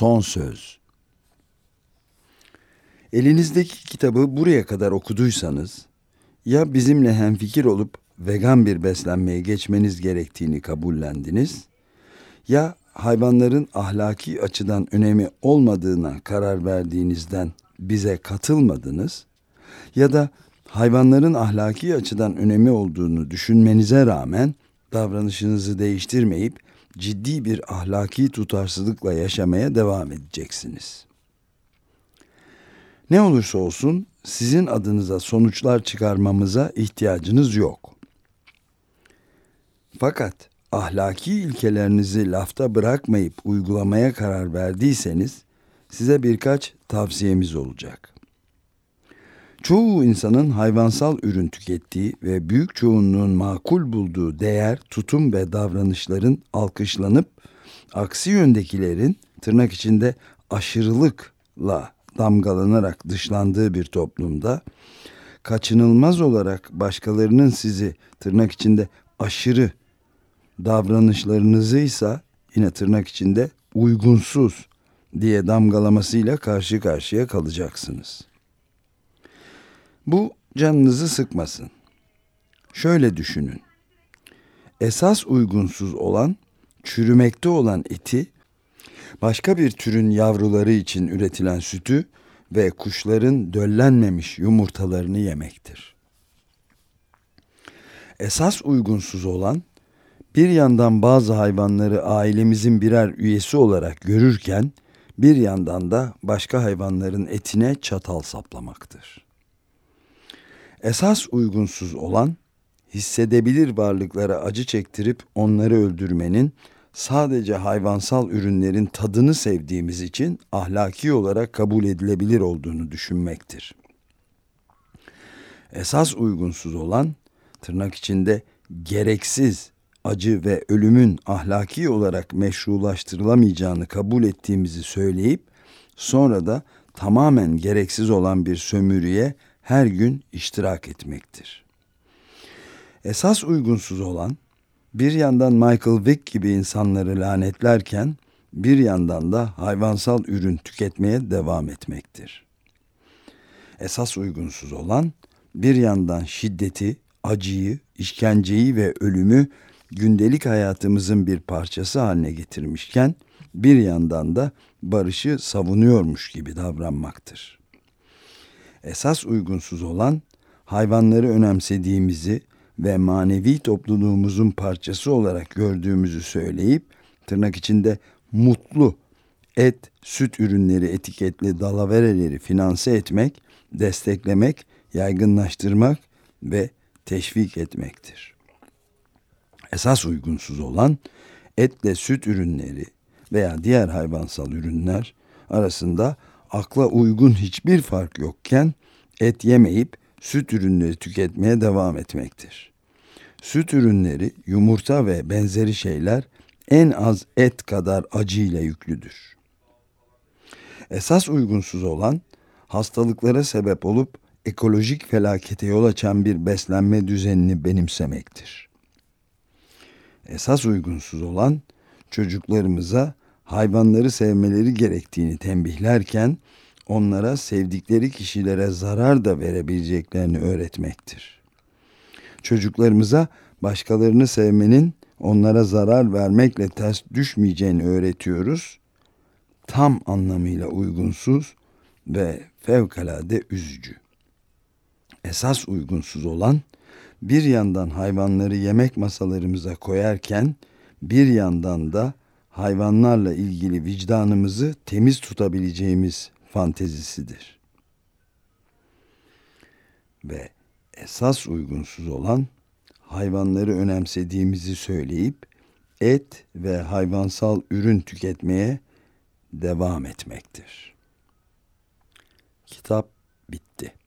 son söz. Elinizdeki kitabı buraya kadar okuduysanız ya bizimle hemfikir olup vegan bir beslenmeye geçmeniz gerektiğini kabullendiniz ya hayvanların ahlaki açıdan önemi olmadığına karar verdiğinizden bize katılmadınız ya da hayvanların ahlaki açıdan önemi olduğunu düşünmenize rağmen davranışınızı değiştirmeyip ciddi bir ahlaki tutarsızlıkla yaşamaya devam edeceksiniz. Ne olursa olsun sizin adınıza sonuçlar çıkarmamıza ihtiyacınız yok. Fakat ahlaki ilkelerinizi lafta bırakmayıp uygulamaya karar verdiyseniz size birkaç tavsiyemiz olacak. Çoğu insanın hayvansal ürün tükettiği ve büyük çoğunluğun makul bulduğu değer, tutum ve davranışların alkışlanıp aksi yöndekilerin tırnak içinde aşırılıkla damgalanarak dışlandığı bir toplumda kaçınılmaz olarak başkalarının sizi tırnak içinde aşırı davranışlarınızı ise yine tırnak içinde uygunsuz diye damgalamasıyla karşı karşıya kalacaksınız. Bu canınızı sıkmasın. Şöyle düşünün. Esas uygunsuz olan çürümekte olan eti, başka bir türün yavruları için üretilen sütü ve kuşların döllenmemiş yumurtalarını yemektir. Esas uygunsuz olan bir yandan bazı hayvanları ailemizin birer üyesi olarak görürken bir yandan da başka hayvanların etine çatal saplamaktır. Esas uygunsuz olan hissedebilir varlıklara acı çektirip onları öldürmenin sadece hayvansal ürünlerin tadını sevdiğimiz için ahlaki olarak kabul edilebilir olduğunu düşünmektir. Esas uygunsuz olan tırnak içinde gereksiz acı ve ölümün ahlaki olarak meşrulaştırılamayacağını kabul ettiğimizi söyleyip sonra da tamamen gereksiz olan bir sömürüye her gün iştirak etmektir. Esas uygunsuz olan bir yandan Michael Vick gibi insanları lanetlerken bir yandan da hayvansal ürün tüketmeye devam etmektir. Esas uygunsuz olan bir yandan şiddeti, acıyı, işkenceyi ve ölümü gündelik hayatımızın bir parçası haline getirmişken bir yandan da barışı savunuyormuş gibi davranmaktır. Esas uygunsuz olan hayvanları önemsediğimizi ve manevi topluluğumuzun parçası olarak gördüğümüzü söyleyip tırnak içinde mutlu et, süt ürünleri etiketli dalavereleri finanse etmek, desteklemek, yaygınlaştırmak ve teşvik etmektir. Esas uygunsuz olan etle süt ürünleri veya diğer hayvansal ürünler arasında akla uygun hiçbir fark yokken et yemeyip süt ürünleri tüketmeye devam etmektir. Süt ürünleri, yumurta ve benzeri şeyler en az et kadar acıyla yüklüdür. Esas uygunsuz olan hastalıklara sebep olup ekolojik felakete yol açan bir beslenme düzenini benimsemektir. Esas uygunsuz olan çocuklarımıza hayvanları sevmeleri gerektiğini tembihlerken onlara sevdikleri kişilere zarar da verebileceklerini öğretmektir. Çocuklarımıza başkalarını sevmenin onlara zarar vermekle ters düşmeyeceğini öğretiyoruz. Tam anlamıyla uygunsuz ve fevkalade üzücü. Esas uygunsuz olan bir yandan hayvanları yemek masalarımıza koyarken bir yandan da hayvanlarla ilgili vicdanımızı temiz tutabileceğimiz fantezisidir. Ve esas uygunsuz olan hayvanları önemsediğimizi söyleyip et ve hayvansal ürün tüketmeye devam etmektir. Kitap bitti.